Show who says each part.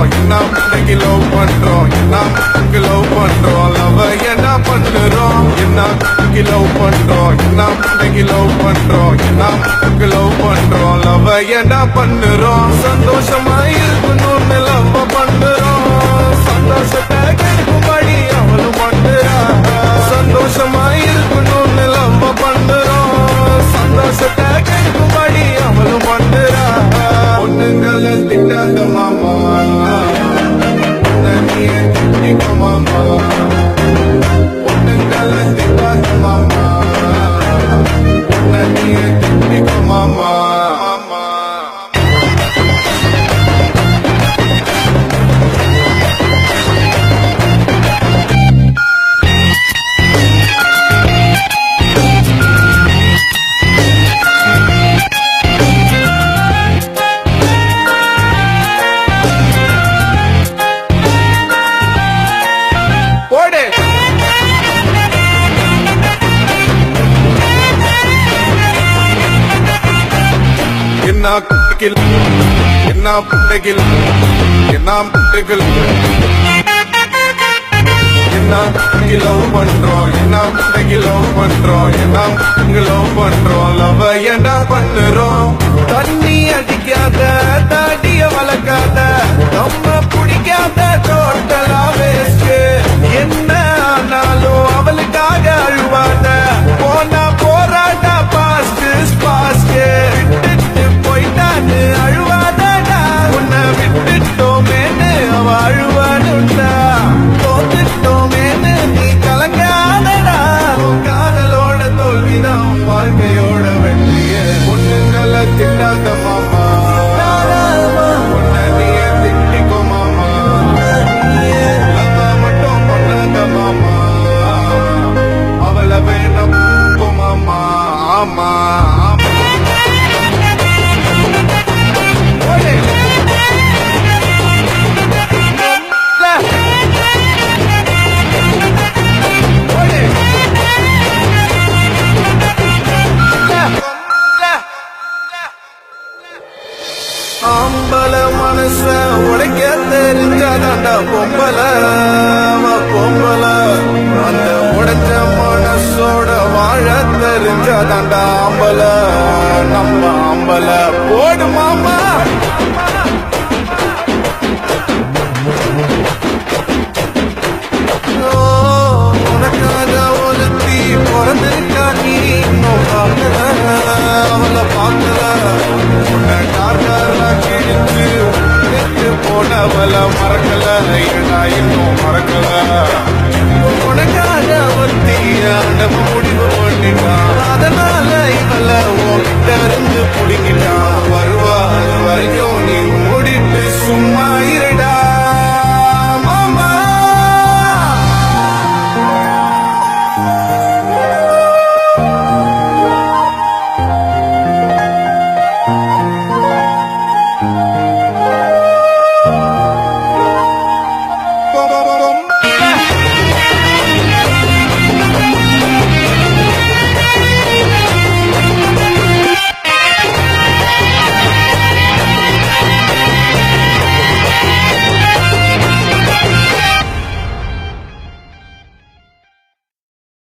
Speaker 1: பண்றோம் என்ன பிள்ளைக்கு லவ் பண்றோம் என்ன பிள்ளைக்கு லவ் பண்றோம் லவ் என்ன பண்ணுறோம் என்ன பிள்ளைக்கு லவ் பண்றோம் என்ன பிள்ளைக்கு லவ் பண்றோம் என்ன பிள்ளைக்கு லவ் பண்றோம் லவ் என்ன பண்ணுறோம் சந்தோஷமா இருக்கணும்னு லவ் பண்ணுறோம் mama. என்ன குட்டிகள் என்ன புட்டைகள் என்ன புட்டைகள் என்ன லவ் பண்றோம் என்ன புட்டைக்கு லவ் பண்றோம் என்ன புட்டைக்கு லவ் பண்றோம் லவ் என்ன பண்ணுறோம்? தண்ணி அடிக்காத தாடிய வளர்க்காத ஆமா ஆம்பள மனச உடைக்க தெரிஞ்சாதாண்டா பொம்பள. பொம்பள. அந்த உடைச்ச தெரிஞ்சாதாண்டா ஆம்பள நம்ம ஆம்பல போடு மாமா உனக்காக ஒருத்தி பிறந்திருக்கா நீ இன்னும் பார்க்கல அவளை பார்க்கல உன்னை டார்கர்ல கிழிச்சு எடுத்து போனவள மறக்கல ஏடா இன்னும் மறக்கல உனக்காக ஒருத்தி ஆண்டவ சொல்லிட்டான் அதனால இவள உன்கிட்ட இருந்து புடிக்கிட்டான் வருவா அது வரைக்கும் நீ ஓடிட்டு சும்மா இருடா. Thank